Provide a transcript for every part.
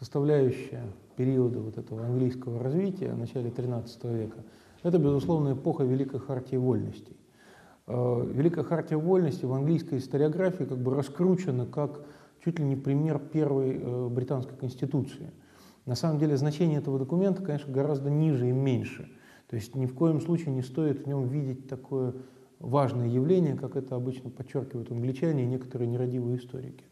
составляющая периода вот этого английского развития в начале XIII века, это, безусловно, эпоха Великой Хартии Вольностей. Э, Великая Хартия Вольности в английской историографии как бы раскручена как чуть ли не пример первой э, британской конституции. На самом деле значение этого документа, конечно, гораздо ниже и меньше. То есть ни в коем случае не стоит в нем видеть такое важное явление, как это обычно подчеркивают англичане и некоторые нерадивые историки.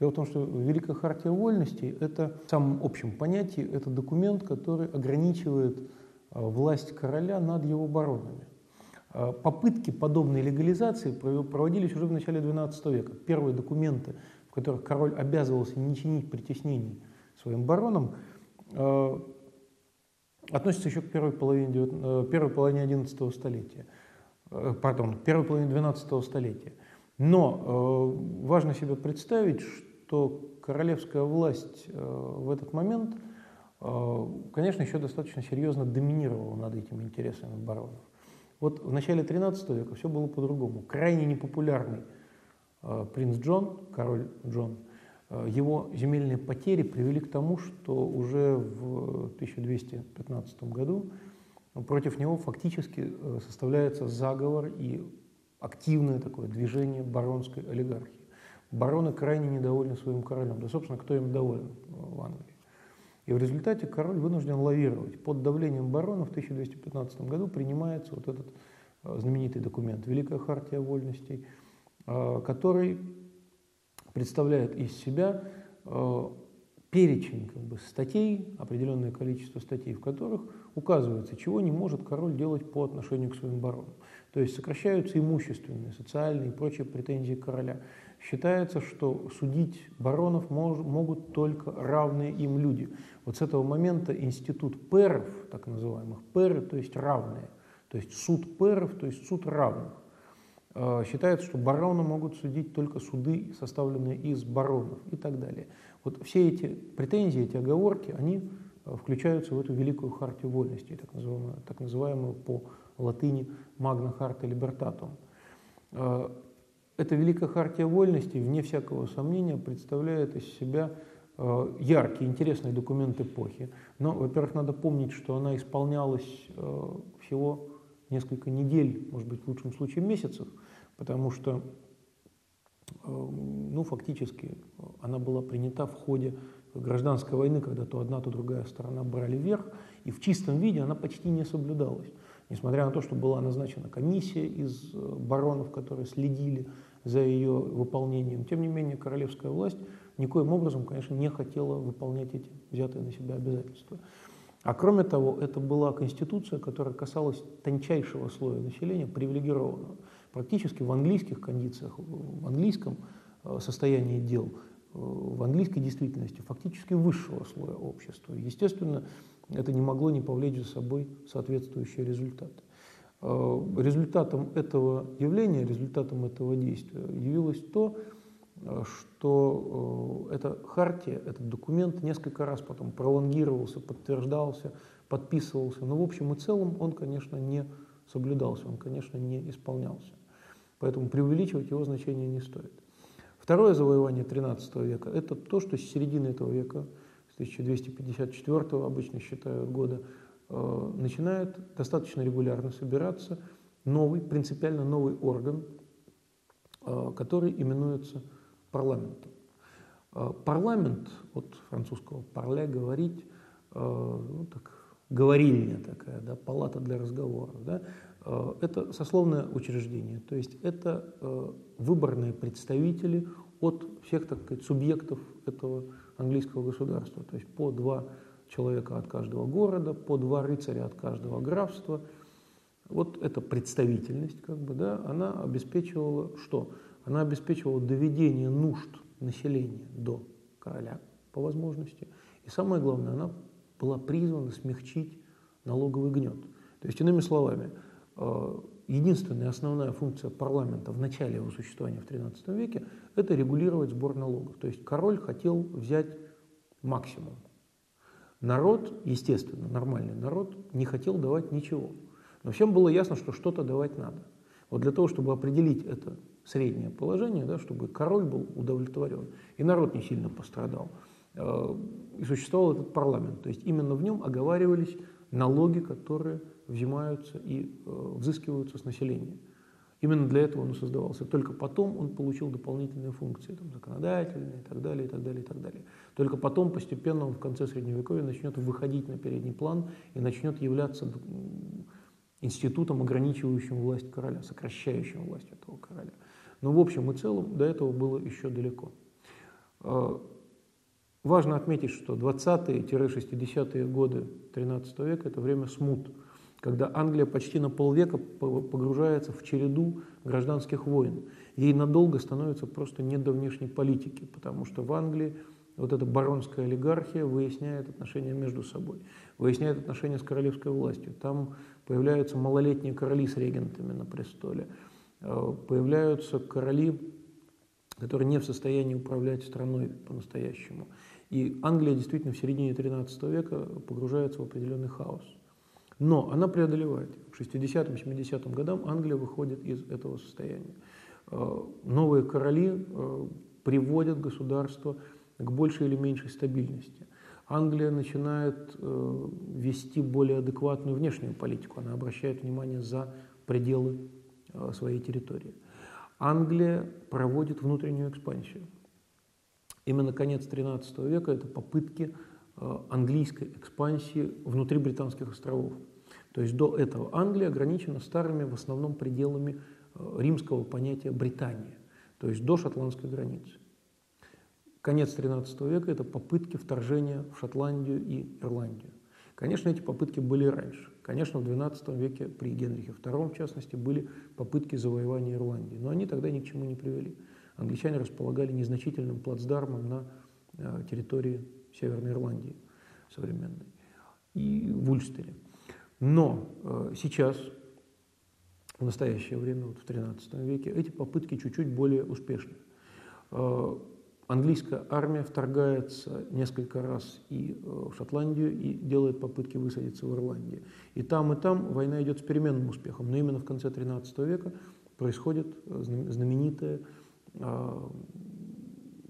Дело в том, что Великая Хартия Вольностей – это в самом общем понятии, это документ, который ограничивает э, власть короля над его баронами. Э, попытки подобной легализации проводились уже в начале XII века. Первые документы, в которых король обязывался не чинить притеснений своим баронам, э, относятся еще к первой половине, первой половине XI столетия. Пардон, первой половине XII столетия. Но э, важно себе представить, что королевская власть э, в этот момент, э, конечно, еще достаточно серьезно доминировала над этими интересами баронов. Вот в начале XIII века все было по-другому. Крайне непопулярный э, принц Джон, король Джон, его земельные потери привели к тому, что уже в 1215 году против него фактически составляется заговор и активное такое движение баронской олигархии. Бароны крайне недовольны своим королем. Да, собственно, кто им доволен в Англии? И в результате король вынужден лавировать. Под давлением барона в 1215 году принимается вот этот э, знаменитый документ «Великая хартия вольностей», э, который представляет из себя э, перечень как бы, статей, определенное количество статей, в которых указывается, чего не может король делать по отношению к своим баронам. То есть сокращаются имущественные, социальные и прочие претензии короля. Считается, что судить баронов мож, могут только равные им люди. Вот с этого момента институт перов, так называемых, перы, то есть равные, то есть суд перов, то есть суд равных. Э, считается, что бароны могут судить только суды, составленные из баронов и так далее. Вот все эти претензии, эти оговорки, они э, включаются в эту великую хартию вольности, так называемую, так называемую по латыни «Magna Charta Libertatum». Э, эта великая хартия вольности, вне всякого сомнения, представляет из себя э, яркий, интересный документ эпохи. Но, во-первых, надо помнить, что она исполнялась всего несколько недель, может быть, в лучшем случае месяцев, потому что ну, фактически она была принята в ходе гражданской войны, когда то одна, то другая сторона брали вверх, и в чистом виде она почти не соблюдалась. Несмотря на то, что была назначена комиссия из э, баронов, которые следили за ее выполнением, тем не менее королевская власть никоим образом, конечно, не хотела выполнять эти взятые на себя обязательства. А кроме того, это была конституция, которая касалась тончайшего слоя населения, привилегированного. Практически в английских кондициях, в английском э, состоянии дел, э, в английской действительности фактически высшего слоя общества. Естественно, это не могло не повлечь за собой соответствующие результаты. Э, результатом этого явления, результатом этого действия явилось то, что эта хартия, этот документ несколько раз потом пролонгировался, подтверждался, подписывался, но в общем и целом он, конечно, не соблюдался, он, конечно, не исполнялся. Поэтому преувеличивать его значение не стоит. Второе завоевание XIII века – это то, что с середины этого века, с 1254 обычно считают года, э, начинает достаточно регулярно собираться новый, принципиально новый орган, э, который именуется парламентом. Э, парламент, от французского «парле» – говорить, ну, так, говорильня такая, да, палата для разговоров, да, Э, это сословное учреждение, то есть это э, выборные представители от всех, так сказать, субъектов этого английского государства, то есть по два человека от каждого города, по два рыцаря от каждого графства. Вот эта представительность, как бы, да, она обеспечивала что? Она обеспечивала доведение нужд населения до короля по возможности. И самое главное, она была призвана смягчить налоговый гнет. То есть, иными словами, Э, единственная основная функция парламента в начале его существования в XIII веке – это регулировать сбор налогов. То есть король хотел взять максимум. Народ, естественно, нормальный народ, не хотел давать ничего. Но всем было ясно, что что-то давать надо. Вот для того, чтобы определить это среднее положение, да, чтобы король был удовлетворен, и народ не сильно пострадал, и существовал этот парламент. То есть именно в нем оговаривались налоги, которые взимаются и взыскиваются с населения. Именно для этого он и создавался. Только потом он получил дополнительные функции, там, законодательные и так далее, и так далее, и так далее. Только потом постепенно он в конце Средневековья начнет выходить на передний план и начнет являться институтом, ограничивающим власть короля, сокращающим власть этого короля. Но в общем и целом до этого было еще далеко. А, важно отметить, что 20-60-е годы XIII века – это время смут – когда Англия почти на полвека погружается в череду гражданских войн. Ей надолго становится просто не до внешней политики, потому что в Англии вот эта баронская олигархия выясняет отношения между собой, выясняет отношения с королевской властью. Там появляются малолетние короли с регентами на престоле, э, появляются короли, которые не в состоянии управлять страной по-настоящему. И Англия действительно в середине XIII века погружается в определенный хаос. Но она преодолевает. К 60-70 годам Англия выходит из этого состояния. Э, новые короли э, приводят государство к большей или меньшей стабильности. Англия начинает э, вести более адекватную внешнюю политику. Она обращает внимание за пределы своей территории. Англия проводит внутреннюю экспансию. Именно конец XIII века – это попытки английской экспансии внутри британских островов. То есть до этого Англия ограничена старыми в основном пределами э, римского понятия Британия, то есть до шотландской границы. Конец XIII века – это попытки вторжения в Шотландию и Ирландию. Конечно, эти попытки были раньше. Конечно, в XII веке при Генрихе II, в частности, были попытки завоевания Ирландии, но они тогда ни к чему не привели. Англичане располагали незначительным плацдармом на э, территории Северной Ирландии современной и в Ульстере. Но э, сейчас, в настоящее время, вот в XIII веке, эти попытки чуть-чуть более успешны. Э, английская армия вторгается несколько раз и э, в Шотландию и делает попытки высадиться в Ирландии. И там, и там война идет с переменным успехом. Но именно в конце XIII века происходит э, знаменитая э,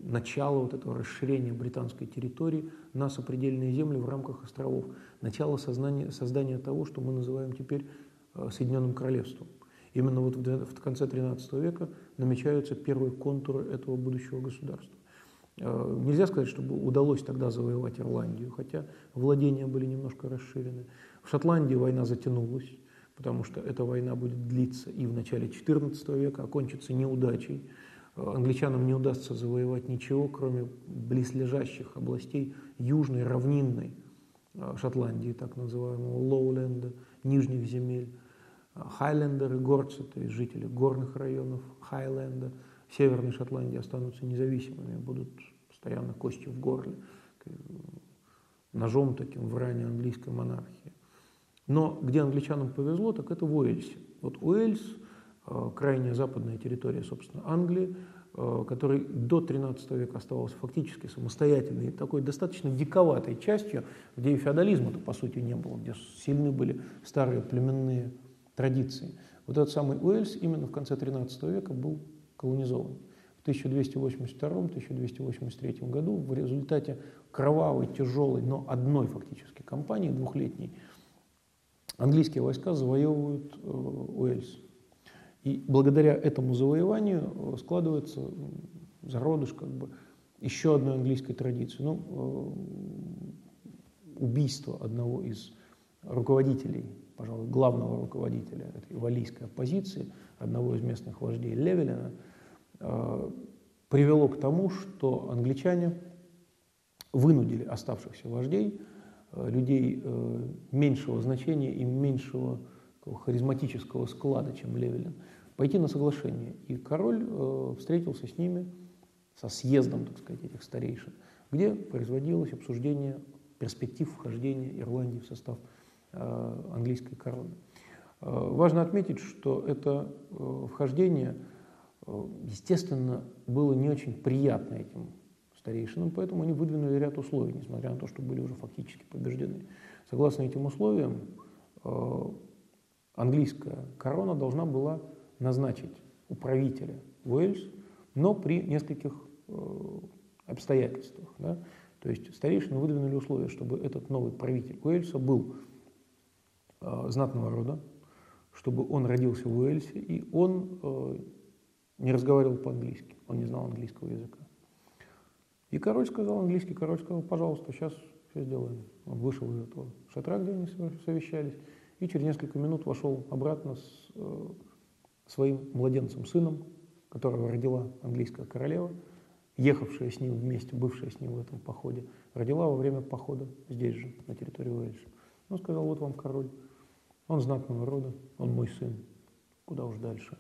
начало вот этого расширения британской территории на сопредельные земли в рамках островов, начало создания, создания того, что мы называем теперь э, Соединенным Королевством. Именно вот в конце XIII века намечаются первые контуры этого будущего государства. Э, нельзя сказать, чтобы удалось тогда завоевать Ирландию, хотя владения были немножко расширены. В Шотландии война затянулась, потому что эта война будет длиться и в начале XIV века, окончится неудачей англичанам не удастся завоевать ничего, кроме близлежащих областей южной, равнинной а, Шотландии, так называемого Лоуленда, нижних земель, а, Хайлендеры, горцы, то есть жители горных районов Хайленда, Северной Шотландии останутся независимыми, будут постоянно костью в горле, ножом таким в ране английской монархии. Но где англичанам повезло, так это в Уэльсе. Вот Уэльс крайняя западная территория, собственно, Англии, э, который до XIII века оставался фактически самостоятельной, такой достаточно диковатой частью, где и феодализма-то по сути не было, где сильны были старые племенные традиции. Вот этот самый Уэльс именно в конце XIII века был колонизован. В 1282-1283 году в результате кровавой, тяжелой, но одной фактически кампании, двухлетней, английские войска завоевывают э, Уэльс. И благодаря этому завоеванию э, складывается зародыш как бы еще одной английской традиции. Ну, э, убийство одного из руководителей, пожалуй, главного руководителя этой валийской оппозиции, одного из местных вождей Левелина, э, привело к тому, что англичане вынудили оставшихся вождей, людей меньшего значения и меньшего харизматического склада, чем Левелин, пойти на соглашение. И король э, встретился с ними, со съездом, так сказать, этих старейшин, где производилось обсуждение перспектив вхождения Ирландии в состав э, английской короны. Э, важно отметить, что это вхождение, естественно, было не очень приятно этим старейшинам, поэтому они выдвинули ряд условий, несмотря на то, что были уже фактически побеждены. Согласно этим условиям, английская корона должна была назначить управителя Уэльс, но при нескольких э, обстоятельствах. Да? То есть старейшины выдвинули условия, чтобы этот новый правитель Уэльса был э, знатного рода, чтобы он родился в Уэльсе, и он э, не разговаривал по-английски, он не знал английского языка. И король сказал английский, король сказал, пожалуйста, сейчас все сделаем. Он вышел из этого шатра, где они совещались, и через несколько минут вошел обратно с э, своим младенцем, сыном, которого родила английская королева, ехавшая с ним вместе, бывшая с ним в этом походе, родила во время похода здесь же, на территории Уэльса. Он сказал, вот вам король, он знатного рода, он мой сын, куда уж дальше.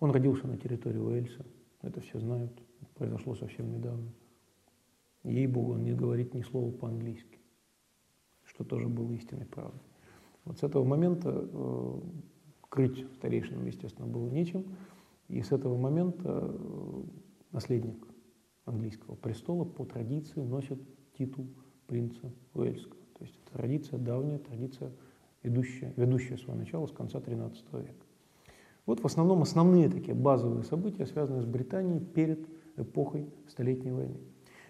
Он родился на территории Уэльса, это все знают, произошло совсем недавно. Ей-богу, он не говорит ни слова по-английски, что тоже было истинной правдой. Вот с этого момента э, крыть старейшинам, естественно, было нечем, и с этого момента э, наследник английского престола по традиции носит титул принца Уэльского. То есть это традиция давняя, традиция, ведущая, ведущая свое начало с конца XIII века. Вот в основном основные такие базовые события, связанные с Британией перед эпохой Столетней войны.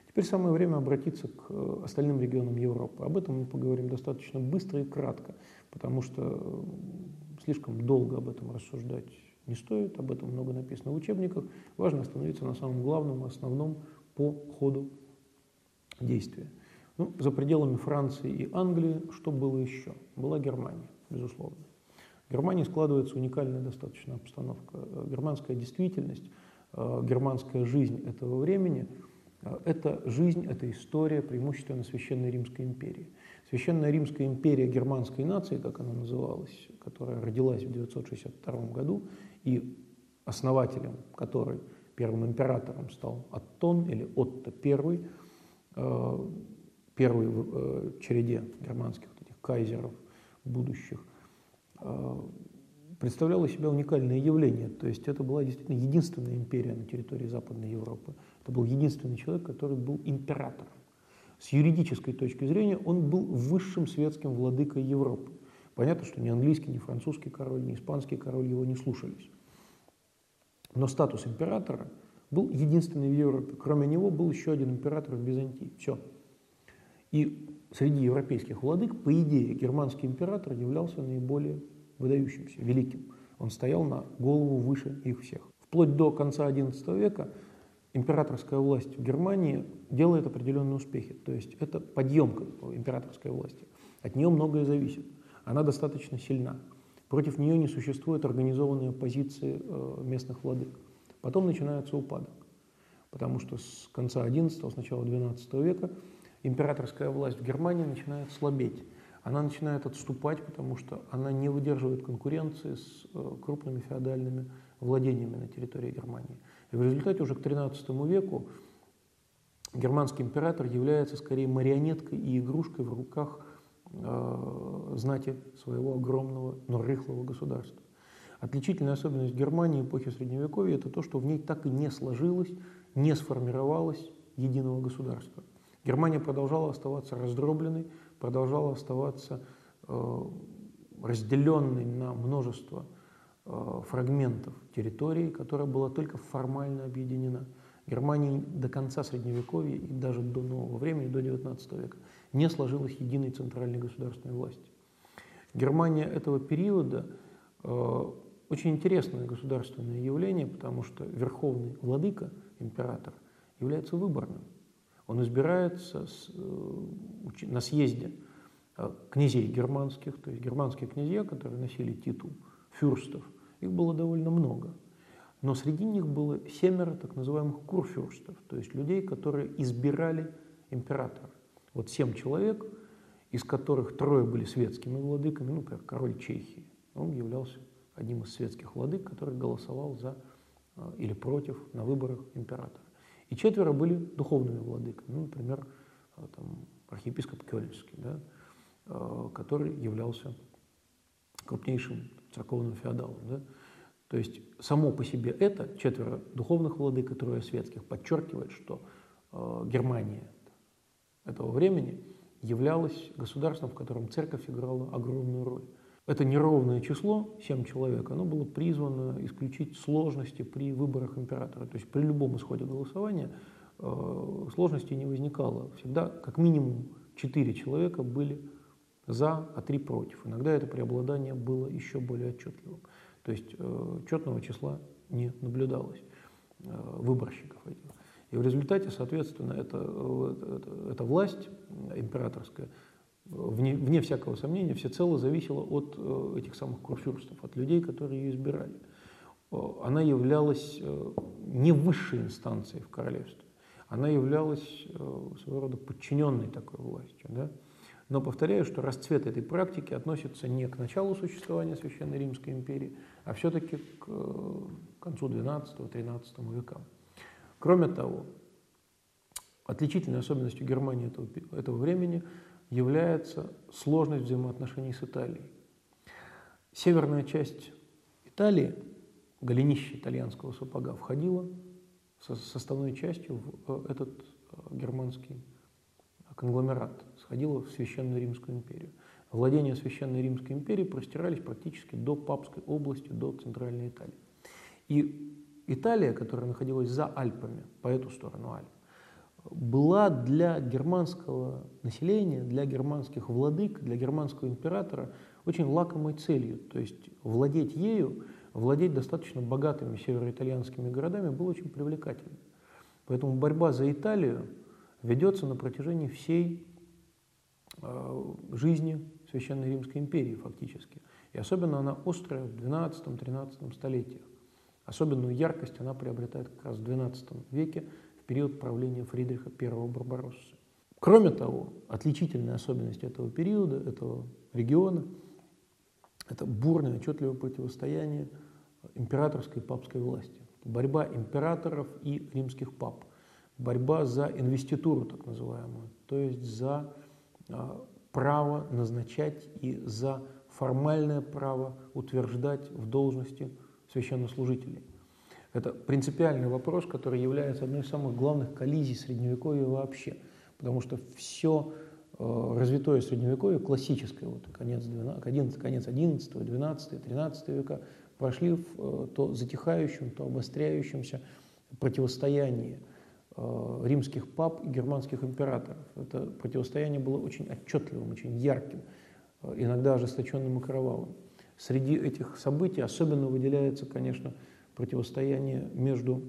Теперь самое время обратиться к э, остальным регионам Европы. Об этом мы поговорим достаточно быстро и кратко, потому что э, слишком долго об этом рассуждать не стоит, об этом много написано в учебниках. Важно остановиться на самом главном, основном по ходу действия. Ну, за пределами Франции и Англии что было еще? Была Германия, безусловно. В Германии складывается уникальная достаточно обстановка. Э, германская действительность, германская жизнь этого времени – а, это жизнь, это история преимущественно Священной Римской империи. Священная Римская империя германской нации, как она называлась, которая родилась в 962 году, и основателем которой, первым императором стал Аттон или Отто I, а, первый в э, череде германских вот этих кайзеров будущих, а, представляла себя уникальное явление. То есть это была действительно единственная империя на территории Западной Европы. Это был единственный человек, который был императором. С юридической точки зрения он был высшим светским владыкой Европы. Понятно, что ни английский, ни французский король, ни испанский король его не слушались. Но статус императора был единственный в Европе. Кроме него был еще один император в Византии. Все. И среди европейских владык, по идее, германский император являлся наиболее выдающимся, великим. Он стоял на голову выше их всех. Вплоть до конца XI века императорская власть в Германии делает определенные успехи. То есть это подъемка императорской власти. От нее многое зависит. Она достаточно сильна. Против нее не существует организованной позиции э, местных владык. Потом начинается упадок. Потому что с конца XI, с начала XII века императорская власть в Германии начинает слабеть она начинает отступать, потому что она не выдерживает конкуренции с э, крупными феодальными владениями на территории Германии. И в результате уже к XIII веку германский император является скорее марионеткой и игрушкой в руках э, знати своего огромного, но рыхлого государства. Отличительная особенность Германии эпохи Средневековья – это то, что в ней так и не сложилось, не сформировалось единого государства. Германия продолжала оставаться раздробленной, продолжала оставаться э, разделенной на множество фрагментов территории, которая была только формально объединена. Германии до конца Средневековья и даже до нового времени, до XIX века, не сложилась единой центральной государственной власти. Германия этого периода э, очень интересное государственное явление, потому что верховный владыка, император, является выборным. Он избирается с, э, на съезде э, князей германских, то есть германские князья, которые носили титул фюрстов, их было довольно много. Но среди них было семеро так называемых курфюрстов, то есть людей, которые избирали императора. Вот семь человек, из которых трое были светскими владыками, ну, как король Чехии. Он являлся одним из светских владык, который голосовал за э, или против на выборах императора. И четверо были духовными владыками, ну, например, э, там, архиепископ Кёльнский, да, э, который являлся крупнейшим церковным феодалом. Да. То есть само по себе это, четверо духовных владык и трое светских, подчеркивает, что э, Германия этого времени являлась государством, в котором церковь играла огромную роль. Это неровное число, 7 человек, оно было призвано исключить сложности при выборах императора. То есть при любом исходе голосования э, сложностей не возникало. Всегда как минимум четыре человека были за, а три против. Иногда это преобладание было еще более отчетливым. То есть э, четного числа не наблюдалось выборщиков этих. И в результате, соответственно, эта, эта, власть императорская, вне, вне всякого сомнения, всецело зависела от этих самых курфюрстов, от людей, которые ее избирали. Она являлась не высшей инстанцией в королевстве, она являлась своего рода подчиненной такой властью. Да? Но повторяю, что расцвет этой практики относится не к началу существования Священной Римской империи, а все-таки к концу XII-XIII векам. Кроме того, отличительной особенностью Германии этого, этого времени является сложность взаимоотношений с Италией. Северная часть Италии, голенище итальянского сапога, входила составной частью в э, этот э, германский конгломерат, сходила в Священную Римскую империю. Владения Священной Римской империи простирались практически до Папской области, до Центральной Италии. И Италия, которая находилась за Альпами, по эту сторону Альп, была для германского населения, для германских владык, для германского императора очень лакомой целью. То есть владеть ею, владеть достаточно богатыми североитальянскими городами было очень привлекательно. Поэтому борьба за Италию ведется на протяжении всей э, жизни Священной Римской империи фактически. И особенно она острая в XII-XIII столетиях. Особенную яркость она приобретает как раз в XII веке, в период правления Фридриха I Барбароссы. Кроме того, отличительная особенность этого периода, этого региона, это бурное, отчетливое противостояние императорской и папской власти. Борьба императоров и римских пап. Борьба за инвеституру, так называемую, то есть за а, право назначать и за формальное право утверждать в должности священнослужителей. Это принципиальный вопрос, который является одной из самых главных коллизий Средневековья вообще, потому что все э, развитое Средневековье, классическое, вот, конец, 12, конец 11, 12, 13 века, прошли в э, то затихающем, то обостряющемся противостоянии римских пап и германских императоров. Это противостояние было очень отчетливым, очень ярким, иногда ожесточенным и кровавым. Среди этих событий особенно выделяется, конечно, противостояние между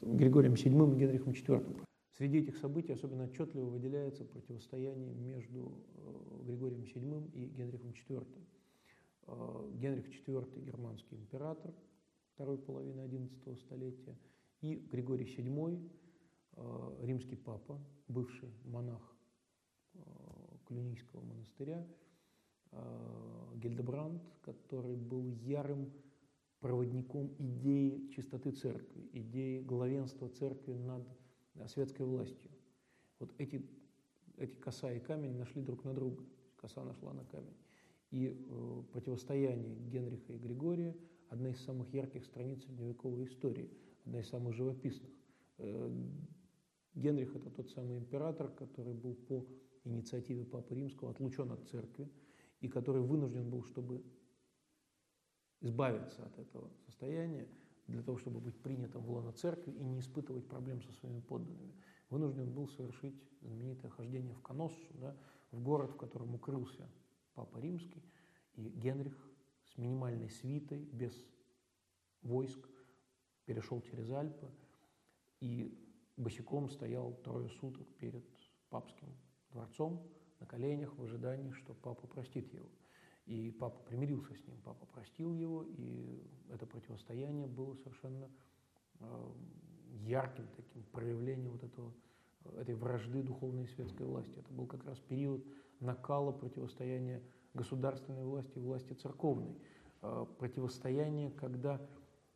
Григорием VII и Генрихом IV. Среди этих событий особенно отчетливо выделяется противостояние между э, Григорием VII и Генрихом IV. Э, Генрих IV – германский император второй половины XI столетия, и Григорий VII э, – римский папа, бывший монах Клюнийского монастыря – Э, Гильдебранд, который был ярым проводником идеи чистоты церкви, идеи главенства церкви над э, светской властью. Вот эти, эти коса и камень нашли друг на друга, коса нашла на камень. И э, противостояние Генриха и Григория – одна из самых ярких страниц средневековой истории, одна из самых живописных. Э, Генрих – это тот самый император, который был по инициативе Папы Римского отлучен от церкви, и который вынужден был, чтобы избавиться от этого состояния, для того, чтобы быть принятым в лоно церкви и не испытывать проблем со своими подданными, вынужден был совершить знаменитое хождение в Коноссу, да, в город, в котором укрылся Папа Римский, и Генрих с минимальной свитой, без войск, перешел через Альпы и босиком стоял трое суток перед папским дворцом, на коленях в ожидании, что папа простит его. И папа примирился с ним, папа простил его, и это противостояние было совершенно э, ярким таким проявлением вот этого, этой вражды духовной и светской власти. Это был как раз период накала противостояния государственной власти и власти церковной. Э, противостояние, когда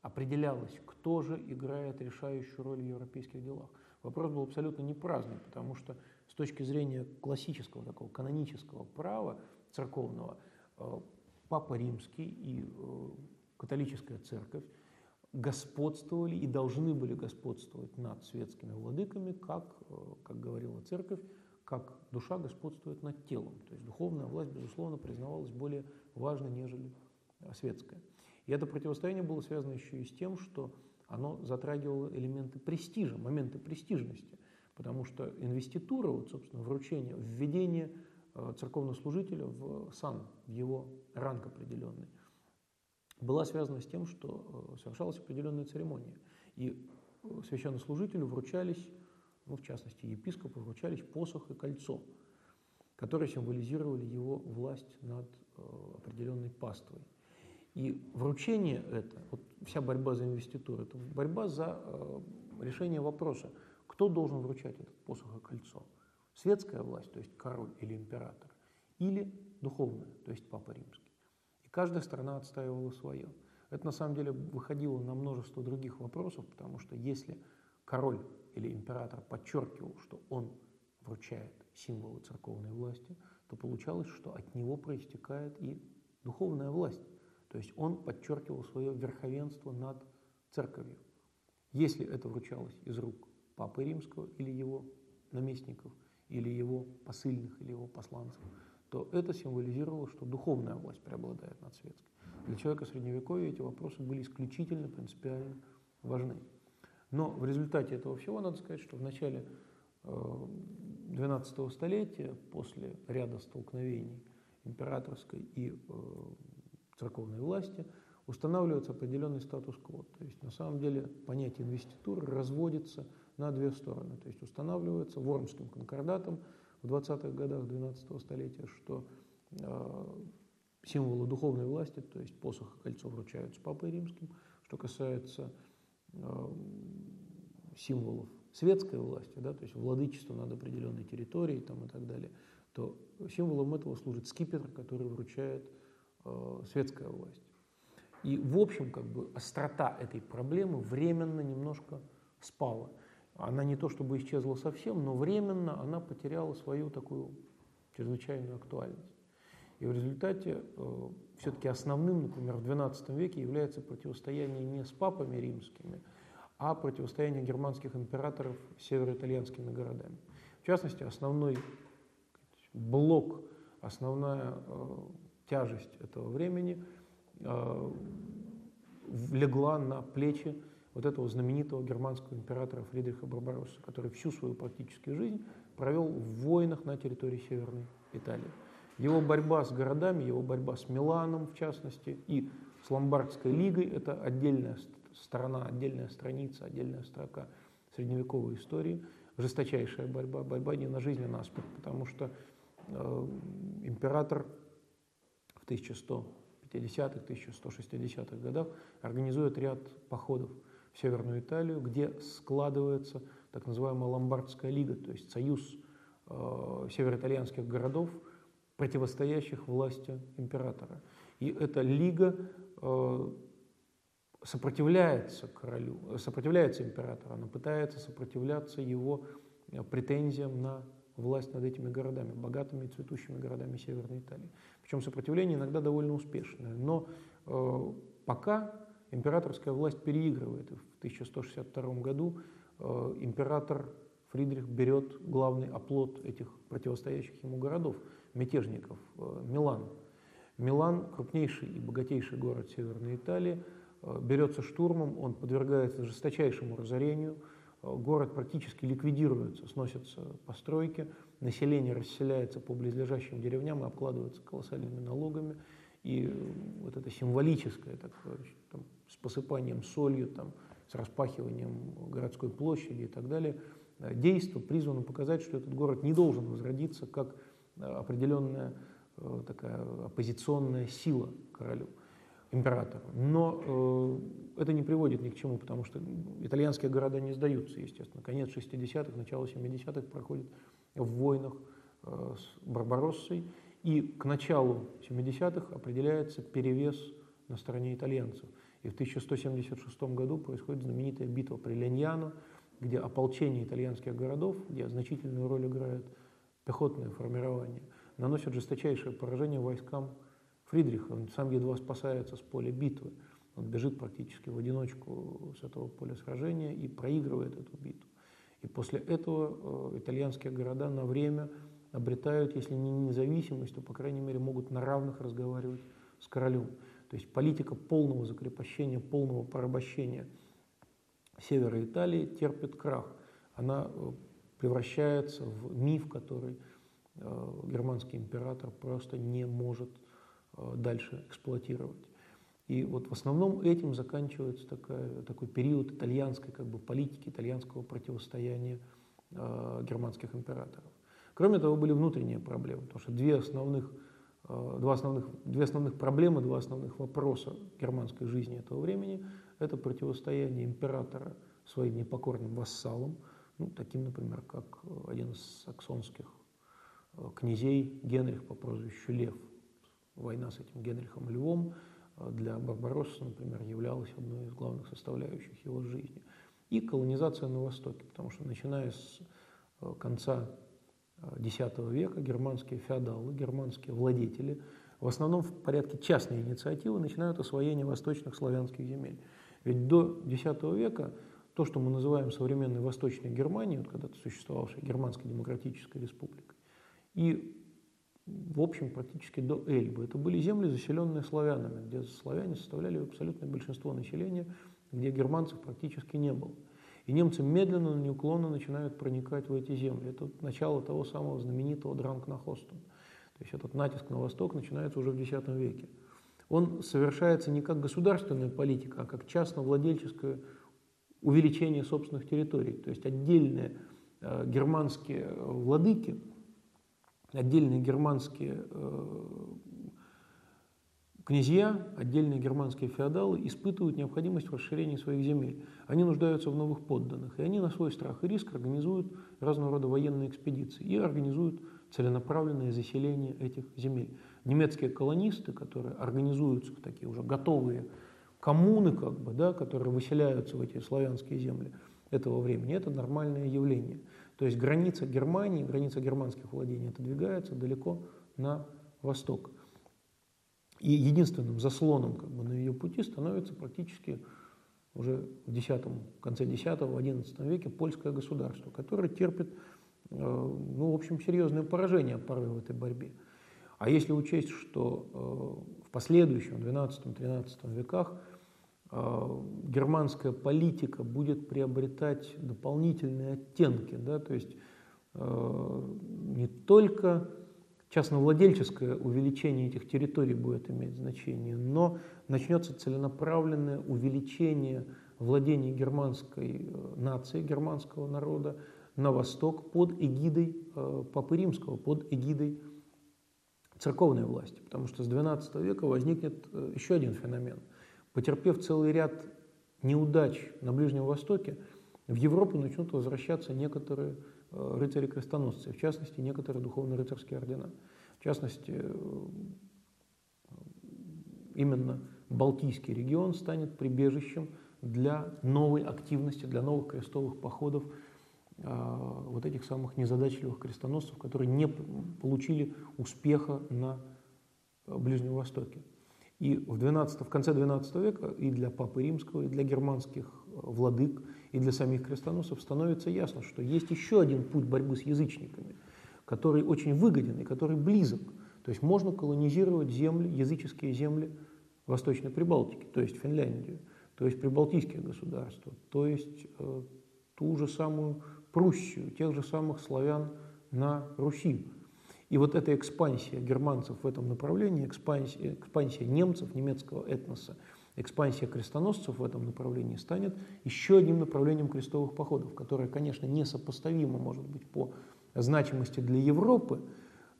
определялось, кто же играет решающую роль в европейских делах. Вопрос был абсолютно не праздный, потому что с точки зрения классического такого канонического права церковного, э, Папа Римский и э, католическая церковь господствовали и должны были господствовать над светскими владыками, как, э, как говорила церковь, как душа господствует над телом. То есть духовная власть, безусловно, признавалась более важной, нежели светская. И это противостояние было связано еще и с тем, что оно затрагивало элементы престижа, моменты престижности, потому что инвеститура, вот, собственно, вручение, введение э, церковнослужителя в сан, в его ранг определенный, была связана с тем, что э, совершалась определенная церемония. И э, священнослужителю вручались, ну, в частности, епископу вручались посох и кольцо, которые символизировали его власть над определенной паствой. И вручение это, вот вся борьба за инвеституру, это борьба за э, решение вопроса, кто должен вручать этот посох и кольцо. Светская власть, то есть король или император, или духовная, то есть папа римский. И каждая страна отстаивала свое. Это на самом деле выходило на множество других вопросов, потому что если король или император подчеркивал, что он вручает символы церковной власти, то получалось, что от него проистекает и духовная власть. То есть он подчеркивал свое верховенство над церковью. Если это вручалось из рук Папы Римского или его наместников, или его посыльных, или его посланцев, то это символизировало, что духовная власть преобладает над светской. Для человека Средневековья эти вопросы были исключительно принципиально важны. Но в результате этого всего надо сказать, что в начале XII э, столетия, после ряда столкновений императорской и э, церковной власти, устанавливается определенный статус-кво. То есть на самом деле понятие инвеституры разводится на две стороны. То есть устанавливается Вормским конкордатом в 20-х годах 12 столетия, что э, символы духовной власти, то есть посох и кольцо вручаются Папой Римским. Что касается э, символов светской власти, да, то есть владычество над определенной территорией там, и так далее, то символом этого служит скипетр, который вручает светская власть. И, в общем, как бы острота этой проблемы временно немножко спала. Она не то чтобы исчезла совсем, но временно она потеряла свою такую чрезвычайную актуальность. И в результате э, все-таки основным, например, в XII веке является противостояние не с папами римскими, а противостояние германских императоров с североитальянскими городами. В частности, основной блок, основная э, тяжесть этого времени э, легла на плечи вот этого знаменитого германского императора Фридриха Барбаросса, который всю свою практическую жизнь провел в войнах на территории Северной Италии. Его борьба с городами, его борьба с Миланом, в частности, и с Ломбардской лигой – это отдельная сторона, отдельная страница, отдельная строка средневековой истории, жесточайшая борьба, борьба не на жизнь, а на смерть, потому что э, император 1150-х, 1160-х годах организует ряд походов в Северную Италию, где складывается так называемая Ломбардская лига, то есть союз э, североитальянских городов, противостоящих власти императора. И эта лига э, сопротивляется королю, сопротивляется императору, она пытается сопротивляться его претензиям на власть над этими городами, богатыми и цветущими городами Северной Италии. Причем сопротивление иногда довольно успешное. Но э, пока императорская власть переигрывает. В 1162 году э, император Фридрих берет главный оплот этих противостоящих ему городов, мятежников, э, Милан. Милан, крупнейший и богатейший город Северной Италии, э, берется штурмом, он подвергается жесточайшему разорению – город практически ликвидируется, сносятся постройки, население расселяется по близлежащим деревням и обкладывается колоссальными налогами. И вот это символическое такое, там, с посыпанием солью, там, с распахиванием городской площади и так далее, э, действо призвано показать, что этот город не должен возродиться как э, определенная э, такая оппозиционная сила королю императору. Но э, это не приводит ни к чему, потому что итальянские города не сдаются, естественно. Конец 60-х, начало 70-х проходит в войнах э, с Барбароссой, и к началу 70-х определяется перевес на стороне итальянцев. И в 1176 году происходит знаменитая битва при Леньяно, где ополчение итальянских городов, где значительную роль играет пехотное формирование, наносит жесточайшее поражение войскам Фридрих, он сам едва спасается с поля битвы. Он бежит практически в одиночку с этого поля сражения и проигрывает эту битву. И после этого э, итальянские города на время обретают, если не независимость, то, по крайней мере, могут на равных разговаривать с королем. То есть политика полного закрепощения, полного порабощения севера Италии терпит крах. Она превращается в миф, который германский император просто не может дальше эксплуатировать. И вот в основном этим заканчивается такая, такой период итальянской как бы, политики, итальянского противостояния э, германских императоров. Кроме того, были внутренние проблемы, потому что две основных, э, два основных, две основных проблемы, два основных вопроса германской жизни этого времени – это противостояние императора своим непокорным вассалам, ну, таким, например, как один из саксонских э, князей Генрих по прозвищу Лев. Война с этим Генрихом Львом – для Барбаросса, например, являлась одной из главных составляющих его жизни. И колонизация на Востоке, потому что начиная с э, конца X э, века германские феодалы, германские владетели в основном в порядке частной инициативы начинают освоение восточных славянских земель. Ведь до X века то, что мы называем современной Восточной Германией, вот когда-то существовавшей Германской Демократической Республикой, и в общем, практически до Эльбы. Это были земли, заселенные славянами, где славяне составляли абсолютное большинство населения, где германцев практически не было. И немцы медленно, но неуклонно начинают проникать в эти земли. Это начало того самого знаменитого Дранкнахостен. То есть этот натиск на восток начинается уже в X веке. Он совершается не как государственная политика, а как частно-владельческое увеличение собственных территорий. То есть отдельные э, германские владыки – отдельные германские э, князья, отдельные германские феодалы испытывают необходимость в расширении своих земель. Они нуждаются в новых подданных, и они на свой страх и риск организуют разного рода военные экспедиции и организуют целенаправленное заселение этих земель. Немецкие колонисты, которые организуются в такие уже готовые коммуны, как бы, да, которые выселяются в эти славянские земли этого времени, это нормальное явление. То есть граница Германии, граница германских владений отодвигается далеко на восток. И единственным заслоном как бы, на ее пути становится практически уже в, 10, в конце X-XI веке польское государство, которое терпит э, ну, в общем, серьезное поражение порой в этой борьбе. А если учесть, что э, в последующем, XII-XIII веках, германская политика будет приобретать дополнительные оттенки, да, то есть а, не только частновладельческое увеличение этих территорий будет иметь значение, но начнется целенаправленное увеличение владений германской э, нации, германского народа на восток под эгидой э, Папы Римского, под эгидой церковной власти. Потому что с XII века возникнет э, еще один феномен – Потерпев целый ряд неудач на Ближнем Востоке, в Европу начнут возвращаться некоторые э, рыцари-крестоносцы, в частности, некоторые духовно-рыцарские ордена. В частности, э, именно Балтийский регион станет прибежищем для новой активности, для новых крестовых походов э, вот этих самых незадачливых крестоносцев, которые не получили успеха на Ближнем Востоке. И в, 12, в конце XII века и для Папы Римского, и для германских э, владык, и для самих крестоносцев становится ясно, что есть еще один путь борьбы с язычниками, который очень выгоден и который близок. То есть можно колонизировать земли, языческие земли Восточной Прибалтики, то есть Финляндию, то есть прибалтийские государства, то есть э, ту же самую Пруссию, тех же самых славян на Руси. И вот эта экспансия германцев в этом направлении, экспансия, экспансия немцев, немецкого этноса, экспансия крестоносцев в этом направлении станет еще одним направлением крестовых походов, которое, конечно, несопоставимо, может быть, по значимости для Европы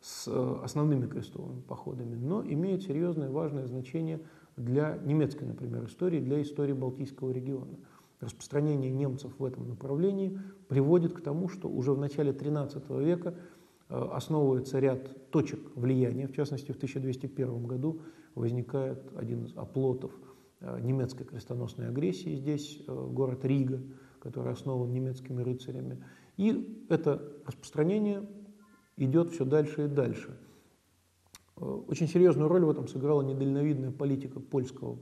с э, основными крестовыми походами, но имеет серьезное важное значение для немецкой, например, истории, для истории Балтийского региона. Распространение немцев в этом направлении приводит к тому, что уже в начале XIII века основывается ряд точек влияния. В частности, в 1201 году возникает один из оплотов э, немецкой крестоносной агрессии здесь, э, город Рига, который основан немецкими рыцарями. И это распространение идет все дальше и дальше. Очень серьезную роль в этом сыграла недальновидная политика польского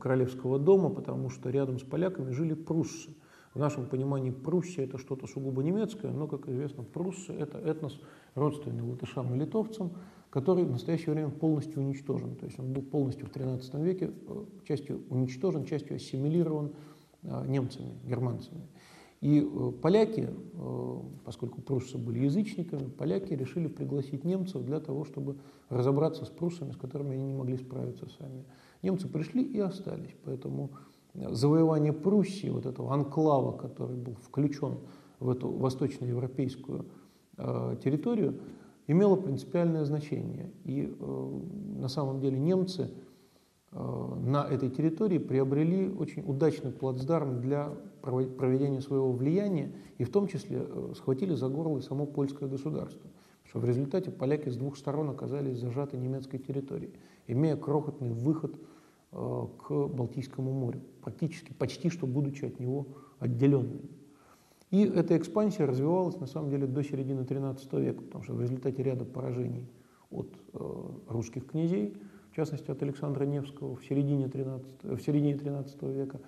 королевского дома, потому что рядом с поляками жили пруссы – в нашем понимании Пруссия – это что-то сугубо немецкое, но, как известно, Пруссия – это этнос, родственный латышам и литовцам, который в настоящее время полностью уничтожен. То есть он был полностью в XIII веке э, частью уничтожен, частью ассимилирован немцами, германцами. И поляки, поскольку пруссы были язычниками, поляки решили пригласить немцев для того, чтобы разобраться с пруссами, с которыми они не могли справиться сами. Немцы пришли и остались, поэтому завоевание Пруссии, вот этого анклава, который был включен в эту восточноевропейскую э, территорию, имело принципиальное значение. И э, на самом деле немцы э, на этой территории приобрели очень удачный плацдарм для проведения своего влияния и в том числе э, схватили за горло само польское государство. Что в результате поляки с двух сторон оказались зажаты немецкой территорией, имея крохотный выход к Балтийскому морю, практически почти что будучи от него отделенными. И эта экспансия развивалась на самом деле до середины XIII века, потому что в результате ряда поражений от э, русских князей, в частности от Александра Невского в середине, 13, в середине 13 века,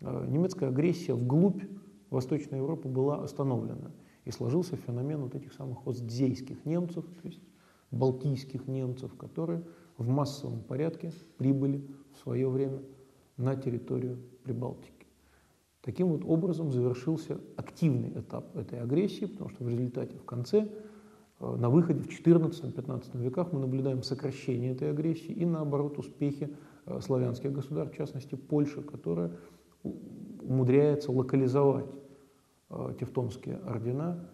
э, немецкая агрессия вглубь Восточной Европы была остановлена. И сложился феномен вот этих самых остзейских немцев, то есть балтийских немцев, которые в массовом порядке прибыли свое время на территорию Прибалтики. Таким вот образом завершился активный этап этой агрессии, потому что в результате в конце, э, на выходе в XIV-XV веках мы наблюдаем сокращение этой агрессии и наоборот успехи э, славянских государств, в частности Польши, которая умудряется локализовать э, тевтонские ордена,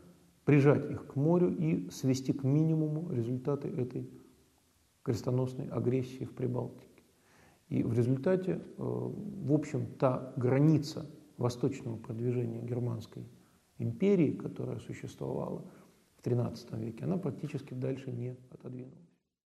прижать их к морю и свести к минимуму результаты этой крестоносной агрессии в Прибалтике. И в результате, э, в общем, та граница восточного продвижения германской империи, которая существовала в XIII веке, она практически дальше не отодвинулась.